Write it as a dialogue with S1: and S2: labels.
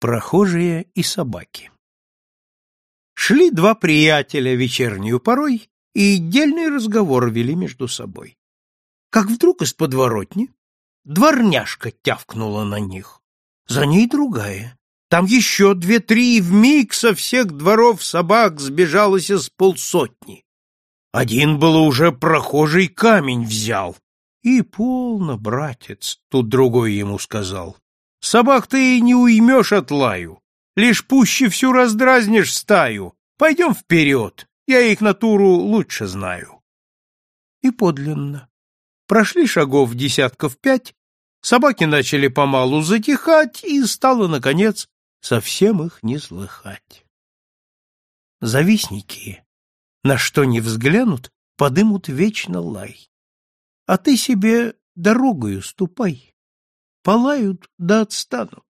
S1: прохожие и собаки. Шли два приятеля вечернюю порой и отдельный разговор вели между собой. Как вдруг из подворотни дворняжка тявкнула на них. За ней другая. Там еще две-три и вмиг со всех дворов собак сбежалось из полсотни. Один было уже прохожий камень взял. И полно, братец, тут другой ему сказал. Собак ты и не уймешь от лаю, лишь пуще всю раздразнишь стаю. Пойдем вперед, я их натуру лучше знаю. И подлинно. Прошли шагов десятков пять, собаки начали помалу затихать, и стало, наконец, совсем их не слыхать. Завистники, на что не взглянут, подымут вечно лай. А ты себе дорогою ступай. Палают да отстану.